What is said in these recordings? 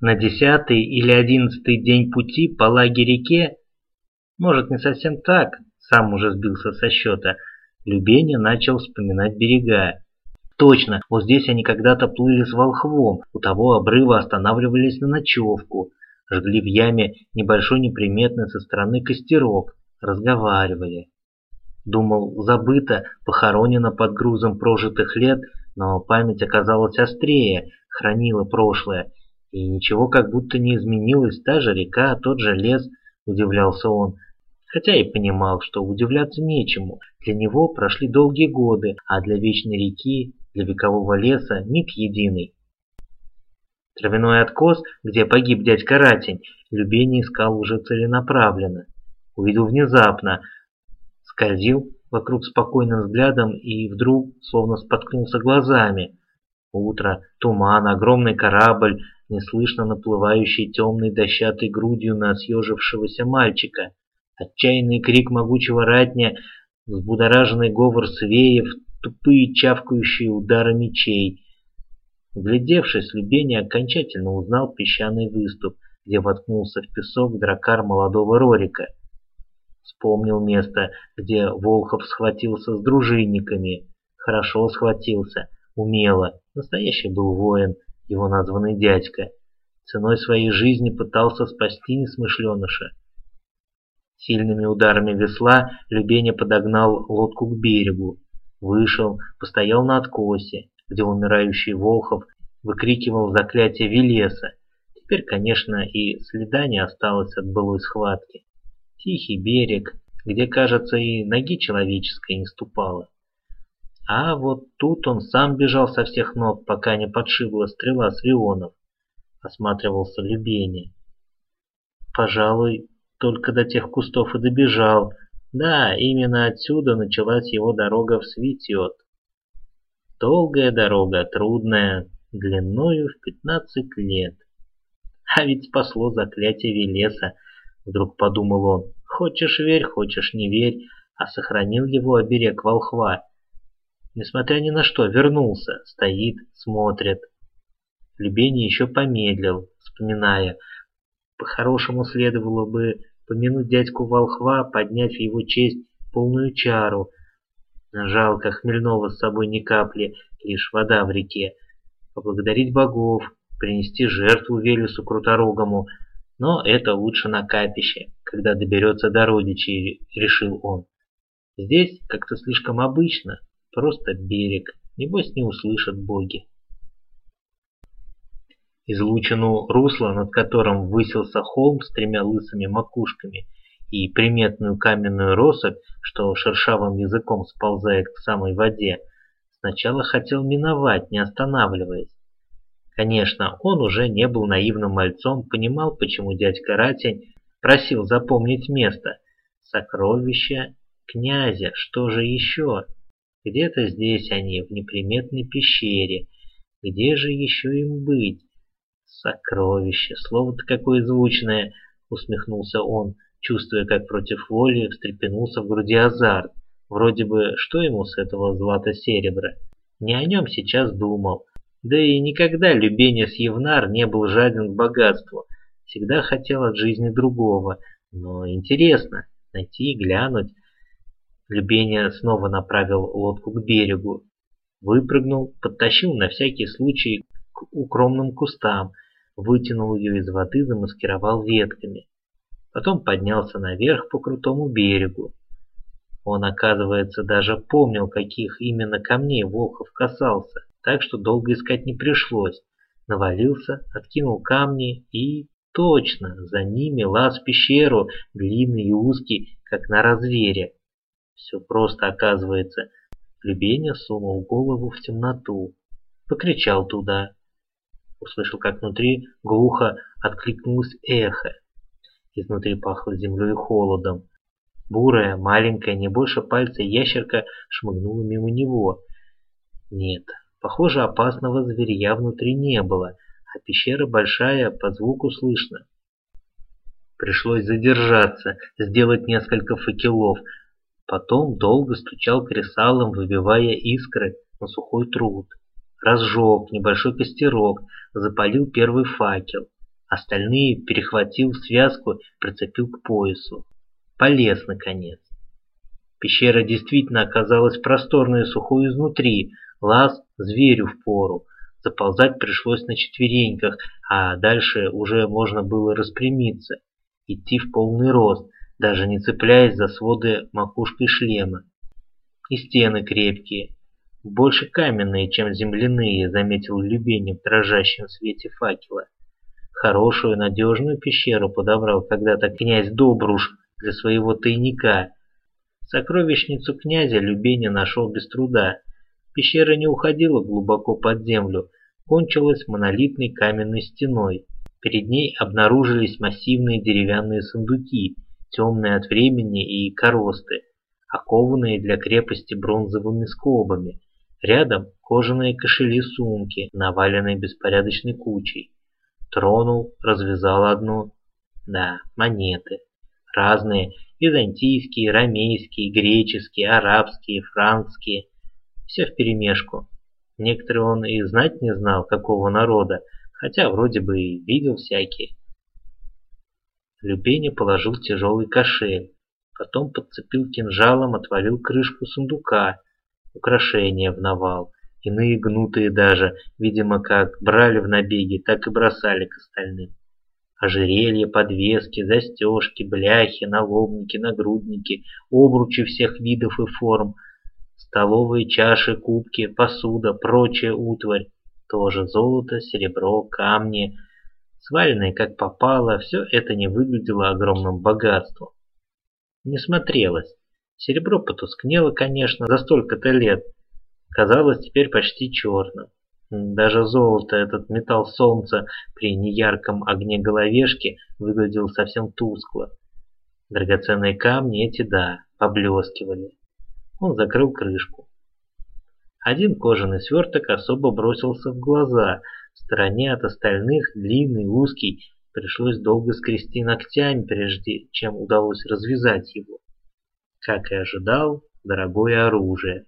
На десятый или одиннадцатый день пути по лаге-реке, может не совсем так, сам уже сбился со счета, Любеня начал вспоминать берега. Точно, вот здесь они когда-то плыли с волхвом, у того обрыва останавливались на ночевку, жгли в яме небольшой неприметный со стороны костерок, разговаривали. Думал, забыто, похоронено под грузом прожитых лет, но память оказалась острее, хранила прошлое, и ничего как будто не изменилось, та же река, тот же лес, удивлялся он, хотя и понимал, что удивляться нечему, для него прошли долгие годы, а для вечной реки для векового леса миг единый. Травяной откос, где погиб дядька Ратень, Любени искал уже целенаправленно. Увидел внезапно, скользил вокруг спокойным взглядом и вдруг словно споткнулся глазами. Утро, туман, огромный корабль, неслышно наплывающий темной дощатой грудью на съежившегося мальчика, отчаянный крик могучего ратня, взбудораженный говор свеев, тупые чавкающие удары мечей. Глядевшись, Любений окончательно узнал песчаный выступ, где воткнулся в песок дракар молодого Рорика. Вспомнил место, где Волхов схватился с дружинниками. Хорошо схватился, умело. Настоящий был воин, его названный дядька. Ценой своей жизни пытался спасти несмышленыша. Сильными ударами весла Любеня подогнал лодку к берегу. Вышел, постоял на откосе, где умирающий Волхов выкрикивал заклятие Велеса. Теперь, конечно, и следа не осталось от былой схватки. Тихий берег, где, кажется, и ноги человеческой не ступало. А вот тут он сам бежал со всех ног, пока не подшибла стрела с Леонов. Осматривался Любеня. Пожалуй, только до тех кустов и добежал, да, именно отсюда началась его дорога в Светет. Долгая дорога, трудная, длиною в 15 лет. А ведь спасло заклятие Велеса, вдруг подумал он. Хочешь верь, хочешь не верь, а сохранил его оберег волхва. Несмотря ни на что, вернулся, стоит, смотрит. Любени еще помедлил, вспоминая. По-хорошему следовало бы помянуть дядьку Волхва, поднять в его честь полную чару. Жалко, хмельного с собой ни капли, лишь вода в реке. Поблагодарить богов, принести жертву Велесу Круторогому, но это лучше на капище, когда доберется до родичей, решил он. Здесь как-то слишком обычно, просто берег, небось не услышат боги. Излучину русла, над которым высился холм с тремя лысыми макушками, и приметную каменную россыпь, что шершавым языком сползает к самой воде, сначала хотел миновать, не останавливаясь. Конечно, он уже не был наивным мальцом, понимал, почему дядька Ратень просил запомнить место. Сокровища князя, что же еще? Где-то здесь они, в неприметной пещере. Где же еще им быть? Сокровище, слово-то какое звучное, усмехнулся он, чувствуя, как против воли встрепенулся в груди азарт. Вроде бы, что ему с этого злата-серебра? Не о нем сейчас думал. Да и никогда Любенис Евнар не был жаден к богатству. Всегда хотел от жизни другого. Но интересно, найти и глянуть. Любения снова направил лодку к берегу. Выпрыгнул, подтащил на всякий случай к укромным кустам, вытянул ее из воды, замаскировал ветками. Потом поднялся наверх по крутому берегу. Он, оказывается, даже помнил, каких именно камней Волхов касался, так что долго искать не пришлось. Навалился, откинул камни и... Точно, за ними лаз в пещеру, длинный и узкий, как на развере. Все просто оказывается. Любеня сунул голову в темноту. Покричал туда услышал, как внутри глухо откликнулось эхо. Изнутри пахло землей и холодом. Бурая, маленькая, не больше пальца ящерка шмыгнула мимо него. Нет, похоже, опасного зверя внутри не было, а пещера большая, по звуку слышно. Пришлось задержаться, сделать несколько факелов. Потом долго стучал кресалом, выбивая искры на сухой труд разжег небольшой костерок, запалил первый факел. Остальные перехватил связку, прицепил к поясу. Полез, наконец. Пещера действительно оказалась просторной и сухой изнутри, лаз зверю в пору. Заползать пришлось на четвереньках, а дальше уже можно было распрямиться, идти в полный рост, даже не цепляясь за своды макушкой шлема. И стены крепкие, больше каменные, чем земляные, заметил Любенин в дрожащем свете факела. Хорошую, надежную пещеру подобрал когда-то князь Добруш для своего тайника. Сокровищницу князя Любеня нашел без труда. Пещера не уходила глубоко под землю, кончилась монолитной каменной стеной. Перед ней обнаружились массивные деревянные сундуки, темные от времени и коросты, окованные для крепости бронзовыми скобами. Рядом кожаные кошели-сумки, наваленные беспорядочной кучей. Тронул, развязал одну. Да, монеты. Разные. Византийские, ромейские, греческие, арабские, франкские. Все вперемешку. Некоторые он и знать не знал, какого народа, хотя вроде бы и видел всякие. Любеня положил тяжелый кошель, потом подцепил кинжалом, отвалил крышку сундука, украшения в навал, иные гнутые даже, видимо, как брали в набеги, так и бросали к остальным. Ожерелья, подвески, застежки, бляхи, налобники, нагрудники, обручи всех видов и форм, столовые чаши, кубки, посуда, прочая утварь, тоже золото, серебро, камни, сваленные как попало, все это не выглядело огромным богатством. Не смотрелось. Серебро потускнело, конечно, за столько-то лет. Казалось теперь почти черным. Даже золото, этот металл солнца при неярком огне головешки выглядел совсем тускло. Драгоценные камни эти, да, поблескивали. Он закрыл крышку. Один кожаный сверток особо бросился в глаза. В стороне от остальных, длинный, узкий, пришлось долго скрести ногтями, прежде чем удалось развязать его. Как и ожидал, дорогое оружие.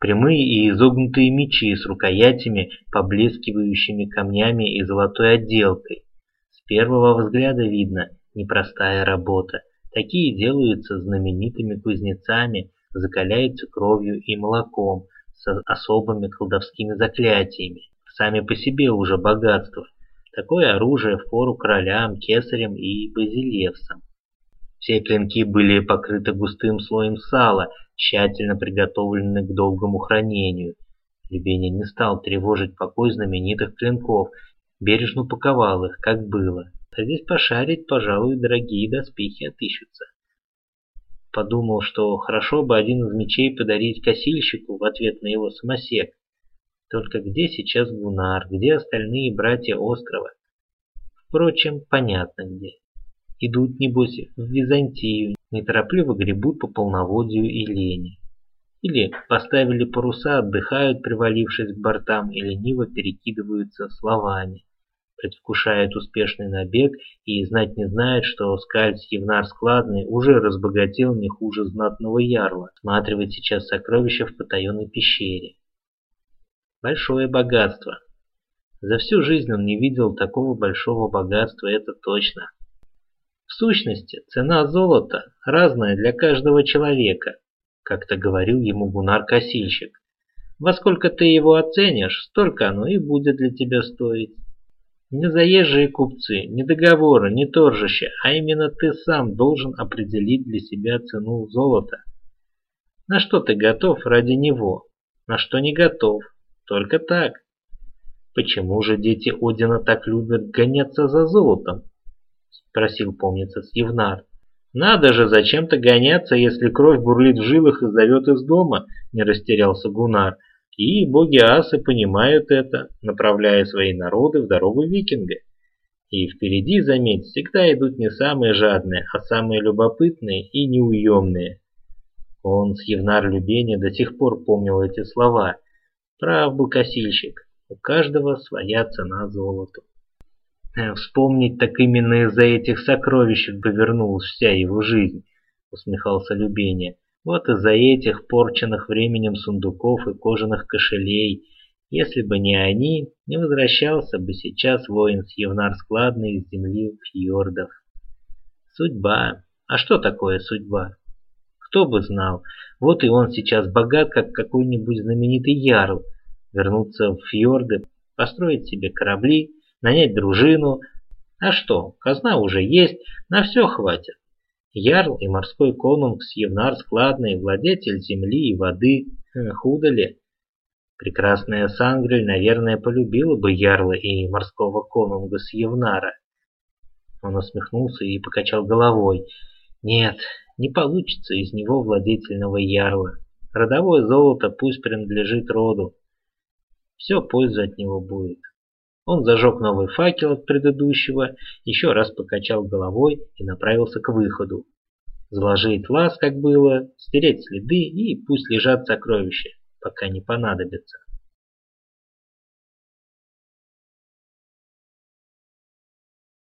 Прямые и изогнутые мечи с рукоятями, поблескивающими камнями и золотой отделкой. С первого взгляда видно, непростая работа. Такие делаются знаменитыми кузнецами, закаляются кровью и молоком, с особыми колдовскими заклятиями. Сами по себе уже богатство. Такое оружие в пору королям, кесарям и базилевсам. Все клинки были покрыты густым слоем сала, тщательно приготовлены к долгому хранению. Любеня не стал тревожить покой знаменитых клинков, бережно упаковал их, как было. А здесь пошарить, пожалуй, дорогие доспехи отыщутся. Подумал, что хорошо бы один из мечей подарить косильщику в ответ на его самосек. Только где сейчас Гунар, где остальные братья острова? Впрочем, понятно где. Идут, небось, в Византию, неторопливо гребут по полноводью и лени. Или поставили паруса, отдыхают, привалившись к бортам, и лениво перекидываются словами предвкушает успешный набег и знать не знает, что скальц Евнар Складный уже разбогател не хуже знатного ярла, сматривает сейчас сокровища в потаенной пещере. Большое богатство. За всю жизнь он не видел такого большого богатства, это точно. В сущности, цена золота разная для каждого человека, как-то говорил ему Гунар-косильщик. Во сколько ты его оценишь, столько оно и будет для тебя стоить. Не заезжие купцы, не договоры, не торжище, а именно ты сам должен определить для себя цену золота. На что ты готов ради него, на что не готов, только так. Почему же дети Одина так любят гоняться за золотом? Спросил, помнится, Сьевнар. Надо же зачем-то гоняться, если кровь бурлит в жилах и зовет из дома, не растерялся Гунар. И боги-асы понимают это, направляя свои народы в дорогу викинга. И впереди, заметь, всегда идут не самые жадные, а самые любопытные и неуемные. Он с Евнар Любени до сих пор помнил эти слова. Прав был косильщик, у каждого своя цена золоту. Э, вспомнить так именно из-за этих сокровищ повернулась вся его жизнь, усмехался Любения. Вот из-за этих порченных временем сундуков и кожаных кошелей Если бы не они, не возвращался бы сейчас воин с Евнар складный из земли фьордов. Судьба. А что такое судьба? Кто бы знал. Вот и он сейчас богат, как какой-нибудь знаменитый ярл. Вернуться в фьорды, построить себе корабли, нанять дружину. А что, казна уже есть, на все хватит. Ярл и морской конунг с Евнар складный, владетель земли и воды. Худо ли? Прекрасная Сангрель, наверное, полюбила бы Ярла и морского конунга с Евнара. Он усмехнулся и покачал головой. Нет, не получится из него владетельного ярла. Родовое золото пусть принадлежит роду. Все польза от него будет. Он зажег новый факел от предыдущего, еще раз покачал головой и направился к выходу. Заложить лаз, как было, стереть следы и пусть лежат сокровища, пока не понадобится.